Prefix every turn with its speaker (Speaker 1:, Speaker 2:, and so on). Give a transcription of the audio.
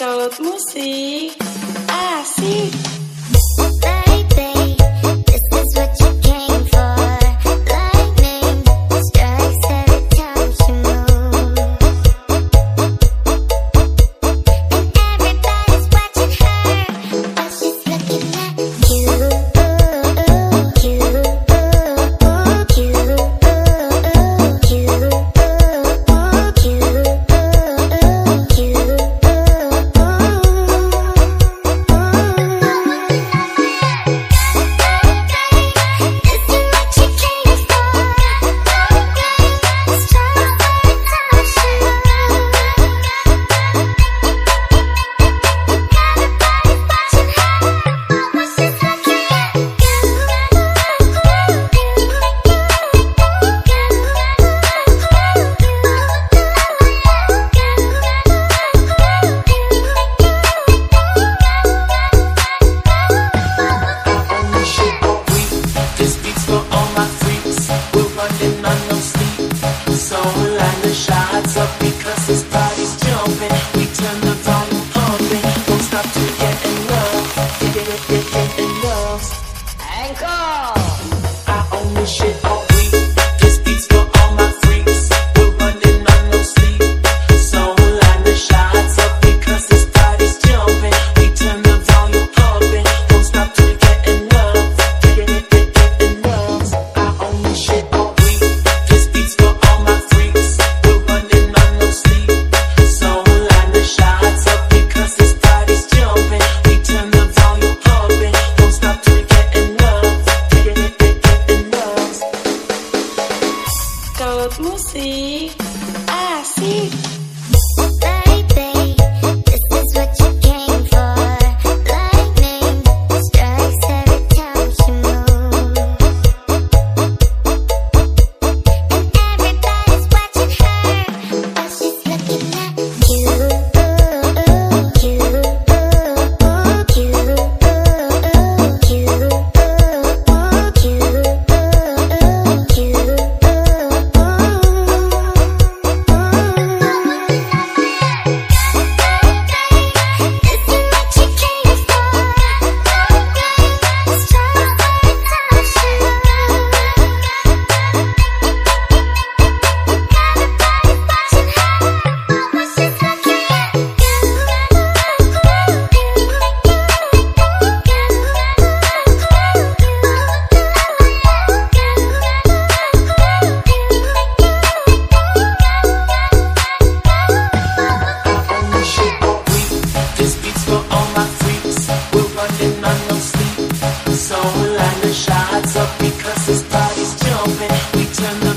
Speaker 1: Gold Music. Ah, sim!
Speaker 2: up because his body's jumping. We turn the volume pumping. Don't stop to get in love. Get, get, get in love. I own this shit
Speaker 1: assim. assim.
Speaker 2: because this body's jumping. We turn the